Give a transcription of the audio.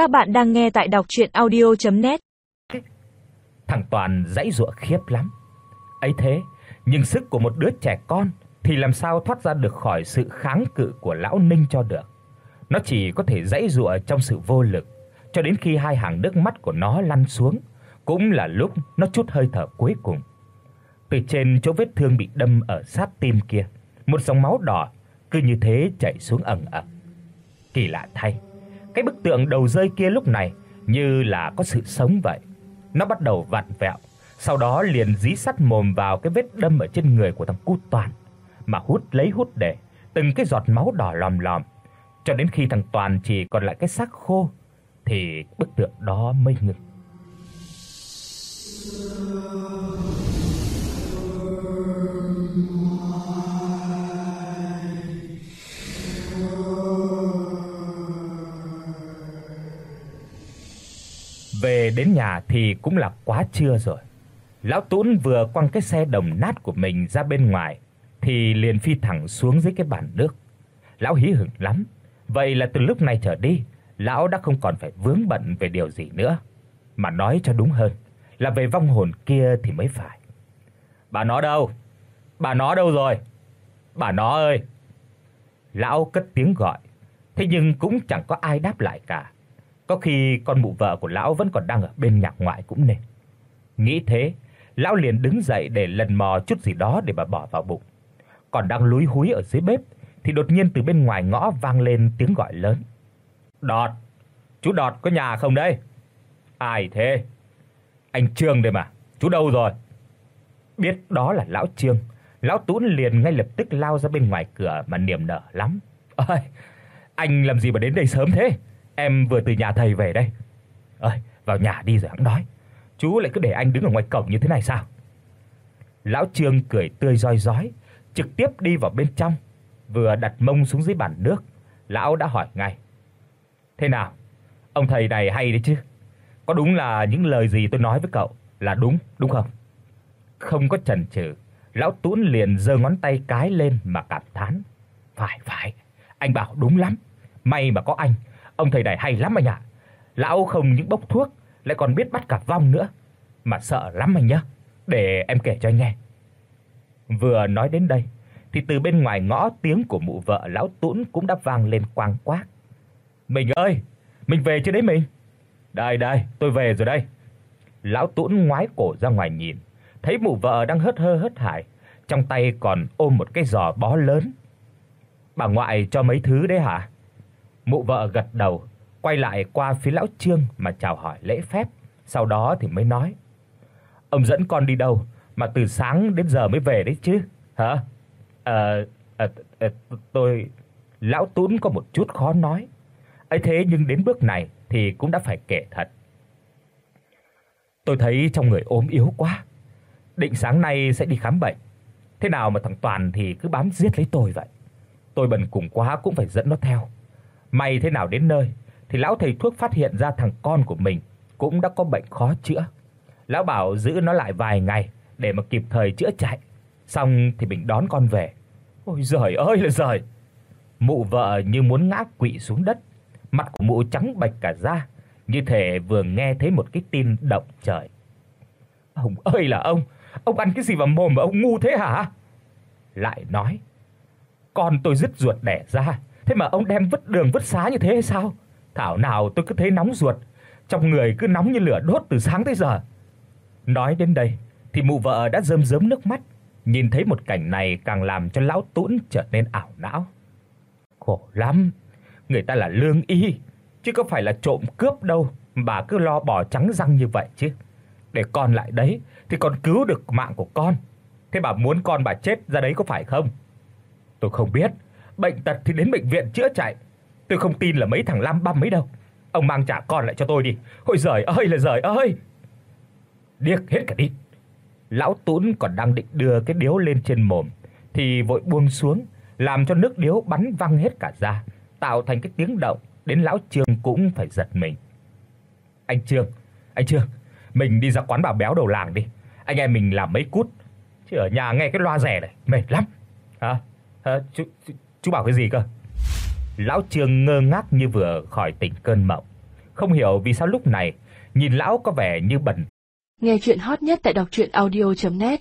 Các bạn đang nghe tại đọc audio net Thằng Toàn dãy dụa khiếp lắm. Ấy thế, nhưng sức của một đứa trẻ con thì làm sao thoát ra được khỏi sự kháng cự của lão Ninh cho được. Nó chỉ có thể dãy dụa trong sự vô lực cho đến khi hai hàng nước mắt của nó lăn xuống, cũng là lúc nó chút hơi thở cuối cùng. Từ trên chỗ vết thương bị đâm ở sát tim kia, một dòng máu đỏ cứ như thế chảy xuống ẩn ẩn. Kỳ lạ thay, cái bức tượng đầu rơi kia lúc này như là có sự sống vậy. Nó bắt đầu vặn vẹo, sau đó liền dí sắt mồm vào cái vết đâm ở trên người của thằng Cút Toàn, mà hút lấy hút để từng cái giọt máu đỏ lòm lòm, cho đến khi thằng Toàn chỉ còn lại cái xác khô thì bức tượng đó mới ngừng. Về đến nhà thì cũng là quá trưa rồi. Lão Tún vừa quăng cái xe đồng nát của mình ra bên ngoài thì liền phi thẳng xuống dưới cái bàn nước. Lão hí hửng lắm, vậy là từ lúc này trở đi, lão đã không còn phải vướng bận về điều gì nữa, mà nói cho đúng hơn là về vong hồn kia thì mới phải. Bà nó đâu? Bà nó đâu rồi? Bà nó ơi. Lão cất tiếng gọi, thế nhưng cũng chẳng có ai đáp lại cả. Có khi con mụ vợ của lão vẫn còn đang ở bên nhà ngoại cũng nên. Nghĩ thế, lão liền đứng dậy để lần mò chút gì đó để bà bỏ vào bụng. Còn đang lúi húi ở dưới bếp thì đột nhiên từ bên ngoài ngõ vang lên tiếng gọi lớn. "Đọt, chú Đọt có nhà không đây?" "Ai thế?" "Anh Trương đây mà, chú đâu rồi?" Biết đó là lão Trương, lão Tún liền ngay lập tức lao ra bên ngoài cửa mà niềm nở lắm. "Ơi, anh làm gì mà đến đây sớm thế? Em vừa từ nhà thầy về đây." "Ơi, vào nhà đi rồi hắn nói. Chú lại cứ để anh đứng ở ngoài cổng như thế này sao?" Lão Trương cười tươi rói rói, trực tiếp đi vào bên trong, vừa đặt mông xuống dưới bàn nước, lão đã hỏi ngay: "Thế nào? Ông thầy này hay đấy chứ? Có đúng là những lời gì tôi nói với cậu là đúng, đúng không?" Không có chần chừ, lão Tún liền giơ ngón tay cái lên mà cảm thán: "Phải phải, anh bảo đúng lắm, may mà có anh, ông thầy này hay lắm anh ạ. Lão không những bốc thuốc lại còn biết bắt cả vong nữa, mà sợ lắm anh nhá. Để em kể cho anh nghe." Vừa nói đến đây thì từ bên ngoài ngõ tiếng của mụ vợ lão Tún cũng đã vang lên quang quác. "Mình ơi, mình về chưa đấy mình?" "Đây đây, tôi về rồi đây." Lão Tún ngoái cổ ra ngoài nhìn, thấy mụ vợ đang hớt hơ hớt hải, trong tay còn ôm một cái giò bó lớn. "Bà ngoại cho mấy thứ đấy hả?" Mụ vợ gật đầu, quay lại qua phía lão Trương mà chào hỏi lễ phép, sau đó thì mới nói: "Ông dẫn con đi đâu mà từ sáng đến giờ mới về đấy chứ?" "Hả?" "Ờ à, à, tôi lão Tún có một chút khó nói. Ấy thế nhưng đến bước này thì cũng đã phải kể thật. Tôi thấy trong người ốm yếu quá, định sáng nay sẽ đi khám bệnh. Thế nào mà thằng Toàn thì cứ bám giết lấy tôi vậy. Tôi bần cùng quá cũng phải dẫn nó theo. May thế nào đến nơi thì lão thầy thuốc phát hiện ra thằng con của mình cũng đã có bệnh khó chữa. Lão bảo giữ nó lại vài ngày để mà kịp thời chữa chạy, xong thì mình đón con về. Ôi giời ơi là giời. Mụ vợ như muốn ngã quỵ xuống đất, mặt của mụ trắng bệch cả da, như thể vừa nghe thấy một cái tin động trời. Ông ơi là ông, ông ăn cái gì vào mồm mà ông ngu thế hả? Lại nói, con tôi dứt ruột đẻ ra, thế mà ông đem vứt đường vứt xá như thế hay sao? Thảo nào tôi cứ thấy nóng ruột, trong người cứ nóng như lửa đốt từ sáng tới giờ. Nói đến đây thì mụ vợ đã rơm rớm nước mắt, nhìn thấy một cảnh này càng làm cho lão Tún trở nên ảo não. Khổ lắm, người ta là lương y, chứ có phải là trộm cướp đâu, bà cứ lo bỏ trắng răng như vậy chứ. Để con lại đấy thì còn cứu được mạng của con. Thế bà muốn con bà chết ra đấy có phải không? Tôi không biết, bệnh tật thì đến bệnh viện chữa chạy. Tôi không tin là mấy thằng lam băm mấy đâu. Ông mang trả con lại cho tôi đi. Ôi giời ơi là giời ơi. Điếc hết cả đi. Lão Tún còn đang định đưa cái điếu lên trên mồm thì vội buông xuống, làm cho nước điếu bắn văng hết cả ra, tạo thành cái tiếng động đến lão Trương cũng phải giật mình. Anh Trương, anh Trương, mình đi ra quán bà béo đầu làng đi. Anh em mình làm mấy cút. Chứ ở nhà nghe cái loa rẻ này mệt lắm. Hả? Hả chú, chú chú bảo cái gì cơ? Lão Trương ngơ ngác như vừa khỏi tỉnh cơn mộng, không hiểu vì sao lúc này nhìn lão có vẻ như bần. Nghe truyện hot nhất tại doctruyenaudio.net